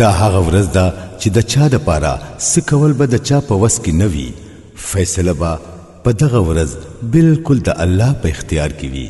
دا هغه ورځ ده چې د چا د پاره څه کول به د چا په وس کې نه وي فیصله به په دغه ورځ بالکل د الله په اختیار کې وي